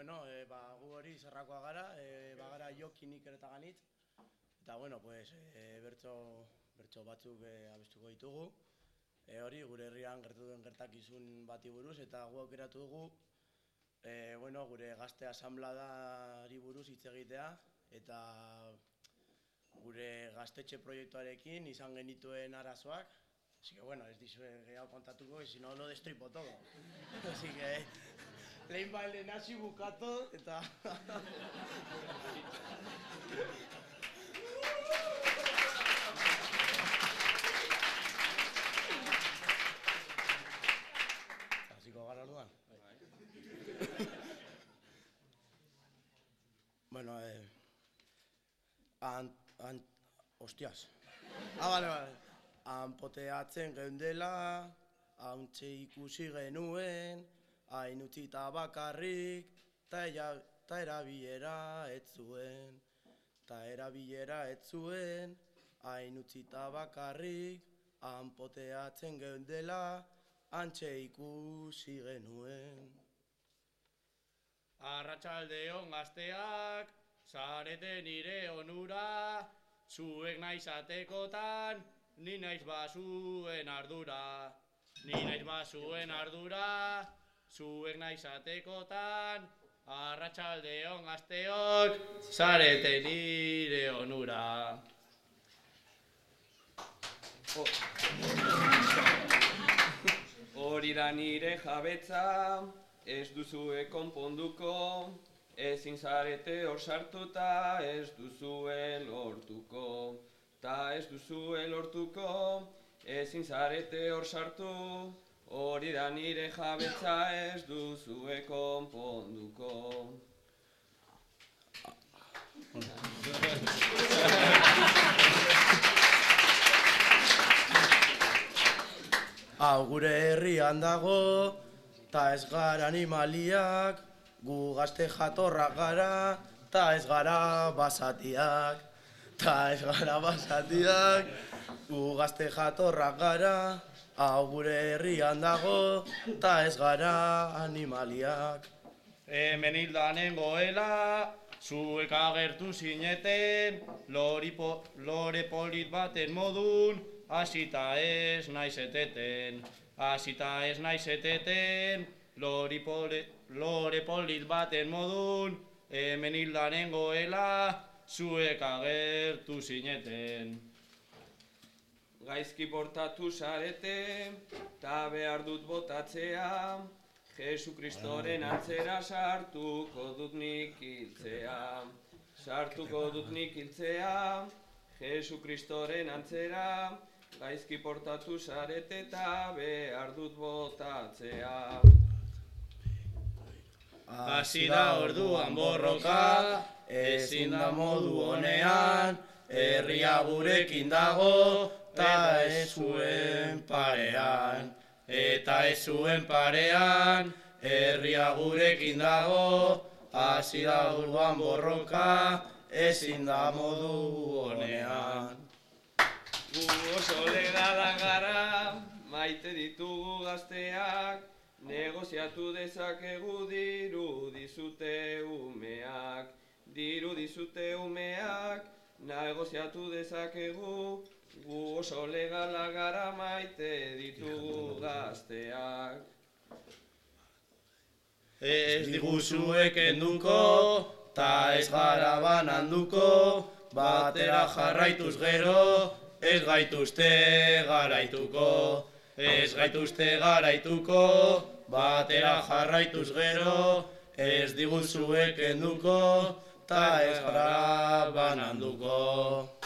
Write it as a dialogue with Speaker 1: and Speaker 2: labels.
Speaker 1: bueno, e, ba, gu hori zerrakoa gara, e, bagara jokin iker eta ganitz. Eta, bueno, pues, e, bertso, bertso batzuk e, abestuko ditugu. E, hori, gure herrian gertu duen gertakizun bati buruz, eta gu aukeratu dugu, e, bueno, gure gazte asambladari buruz hitz egitea, eta gure gaztetxe proiektuarekin izan genituen arazoak, Así que bueno, ez dizue gehiago kontatuko, si no lo destripo todo. Así que lehen hasi bukatu eta... Hasiko gara orduan. bueno, eh... An, an, hostias. Ah, vale, vale. Anpoteatzen geundela, hauntxe ikusi genuen, hain utzita bakarrik, ta, ta erabilera ez zuen. Ta erabilera ez zuen, hain utzita bakarrik, anpoteatzen geundela, hantxe ikusi genuen.
Speaker 2: Arratxaldeon gazteak, zarete nire onura, zuek naizatekotan, ni naiz bazuen ardura. Ni naiz bazuen ardura, zuek naizatekotan, arratsaldeon gazteok, zarete nire onura.
Speaker 3: Hori da nire jabetza, ez duzue konponduko, ezin zarete hor sartuta, ez duzue lortuko. Ta ez duzue lortuko, ezin zarete hor sartu, hori da nire jabetza, ez duzue konponduko.
Speaker 1: Hau gure herrian dago, ta ez gara animaliak, gu gazte jatorrak gara, ta ez gara basatiak. Ta ez gara basatiak, gu gazte jatorrak gara, hau gure herrian dago, ta ez gara animaliak.
Speaker 2: Hemen hildanen goela, zuek agertu zineten, lori po, lore polit baten modun, hasita ez naiz eteten. Hasita ez naiz eteten, lori pole, lore polit baten modun, hemen hildanen goela, zuek agertu zineten.
Speaker 3: Gaizki portatu zarete, ta behar dut botatzea, Jesu Kristoren antzera sartuko dut nik hiltzea. Sartuko dut nik hiltzea, Jesu Kristoren antzera, gaizki portatu zarete eta behar dut botatzea.
Speaker 2: Hasi da orduan borroka,
Speaker 1: ezin da modu honean, herria gurekin dago, ta ez zuen parean. Eta ez zuen parean, herria gurekin dago, hasi da orduan borroka, ezin da modu honean.
Speaker 3: Gu oso gara, maite ditugu gazteak, negoziatu dezakegu diru dizute umeak. Diru dizute umeak, negoziatu dezakegu, gu oso legala gara maite ditugu gazteak.
Speaker 1: Ez diguzuek enduko, ta ez gara bananduko, batera jarraituz gero, ez gaituzte garaituko. Ez gaituzte garaituko, batera jarraituz gero, ez diguzuek enduko, ta ez gara bananduko.